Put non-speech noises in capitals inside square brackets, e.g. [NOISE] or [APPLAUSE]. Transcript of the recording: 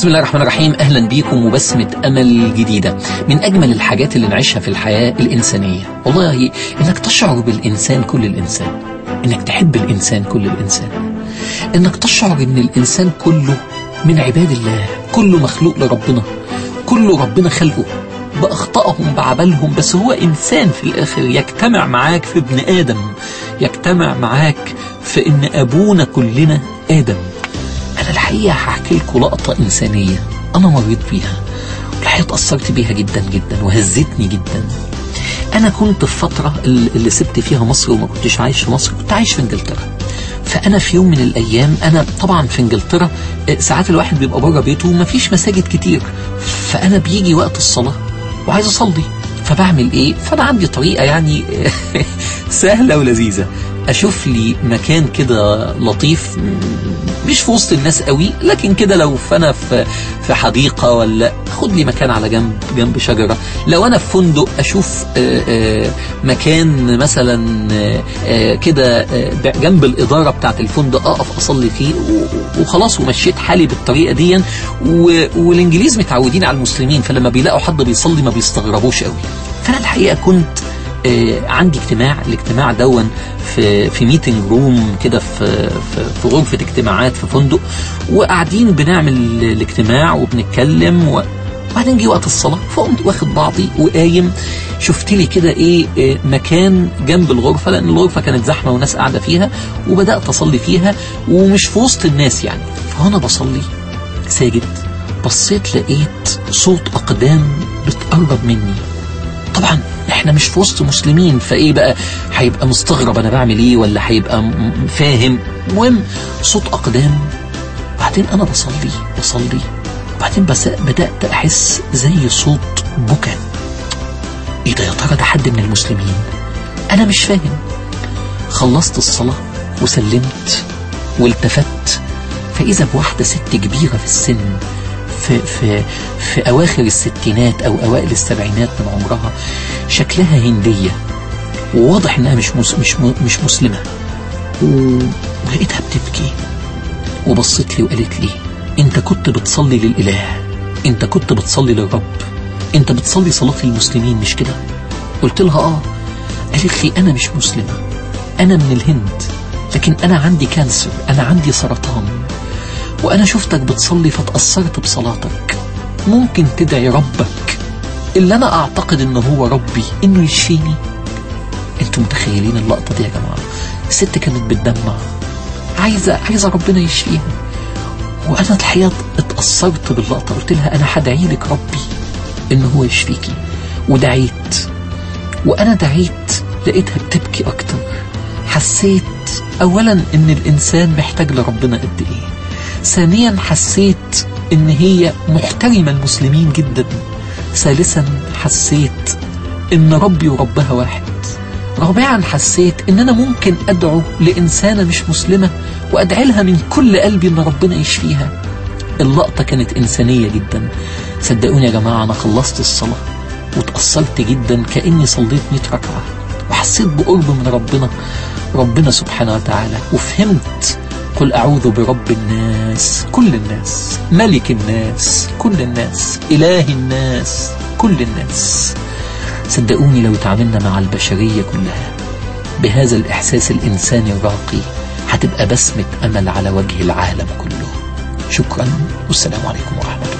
بسم الله الرحمن الرحيم. أهلا بيكم وبسمة أمل جديدة. من أجمل الحاجات اللي نعيشها في الحياة الإنسانية. والله إنك تشعر بالإنسان كل الإنسان. إنك تحب الإنسان كل الإنسان. إنك تشعر إن الإنسان كله من عباد الله. كله مخلوق لربنا. كله ربنا خلقه. بأخطائهم بعملهم بس هو إنسان في الآخر. يجتمع معاك في ابن آدم. يجتمع معاك في إن أبونا كلنا آدم. الحقيقة هحكي لكم لقطة إنسانية أنا مريت بيها والحقيقة اتأثرت بيها جدا جدا وهزتني جدا. أنا كنت في فترة اللي سبت فيها مصر وما كنتش عايش في مصر كنت عايش في إنجلترا. فأنا في يوم من الأيام أنا طبعا في إنجلترا ساعات الواحد بيبقى بره بيته ومفيش مساجد كتير. فأنا بيجي وقت الصلاة وعايز أصلي فبعمل إيه؟ فأنا عندي طريقة يعني [LAUGHS] سهلة ولذيذة. أشوف لي مكان كده لطيف مش في وسط الناس قوي لكن كده لو أنا في في حديقة ولا خد لي مكان على جنب جنب شجرة. لو أنا في فندق أشوف مكان مثلا كده جنب الإدارة بتاعت الفندق أقف أصلي فيه وخلاص ومشيت حالي بالطريقة دي. والإنجليز متعودين على المسلمين فلما بيلاقوا حد بيصلي ما بيستغربوش قوي. فأنا الحقيقة كنت آه عندي اجتماع الاجتماع ده كان في في meeting room كده في, في غرفة اجتماعات في فندق وقاعدين بنعمل الاجتماع وبنتكلم و وبعدين جه وقت الصلاة فقمت واخد بعضي وقايم. شفت لي كده إيه آه مكان جنب الغرفة لأن الغرفة كانت زحمة وناس قاعدة فيها وبدأت أصلي فيها ومش في وسط الناس يعني. فانا بصلي ساجد. بصيت لقيت صوت أقدام بتقرب مني. طبعا إحنا مش في وسط مسلمين فإيه بقى؟ هيبقى مستغرب أنا بعمل إيه ولا هيبقى فاهم؟ المهم صوت أقدام بعدين أنا بصلي بصلي وبعدين بس بدأت أحس زي صوت بكى إيه ده يا ترى ده حد من المسلمين؟ أنا مش فاهم. خلصت الصلاة وسلمت والتفت فإذا بواحدة ست كبيرة في السن في, في, في أواخر الستينات أو أوائل السبعينات من عمرها شكلها هندية وواضح إنها مش مش مش مسلمة. ولقيتها بتبكي وبصت لي وقالت لي أنت كنت بتصلي للإله أنت كنت بتصلي للرب أنت بتصلي صلاة المسلمين مش كده؟ قلت لها آه. قالت لي أنا مش مسلمة أنا من الهند لكن أنا عندي كانسر أنا عندي سرطان. وأنا شفتك بتصلي فتأثرت بصلاتك. ممكن تدعي ربك. اللي أنا أعتقد إنه هو ربي إنه يشفيني أنتوا متخيلين اللقطة دي يا جماعة؟ الست كانت بتدمع. عايزة عايزة ربنا يشفيها وأنا الحقيقة اتأثرت باللقطة. قلت لها أنا هدعي لك ربي إن هو يشفيكي. ودعيت. وأنا دعيت لقيتها بتبكي أكتر. حسيت أولا إن الإنسان محتاج لربنا قد إيه. ثانيا حسيت إن هي محترمة المسلمين جدا. ثالثا حسيت إن ربي وربها واحد. رابعا حسيت ان أنا ممكن أدعو لإنسانة مش مسلمة وأدعي لها من كل قلبي إن ربنا يشفيها اللقطة كانت إنسانية جدا. صدقوني يا جماعة أنا خلصت الصلاة وتأثرت جدا كأني صليت 100 ركعة وحسيت بقرب من ربنا. ربنا سبحانه وتعالى. وفهمت قل أعوذ برب الناس كل الناس ملك الناس كل الناس إله الناس كل الناس. صدقوني لو تعاملنا مع البشرية كلها بهذا الإحساس الإنساني الراقي هتبقى بسمة أمل على وجه العالم كله. شكرا والسلام عليكم ورحمة الله.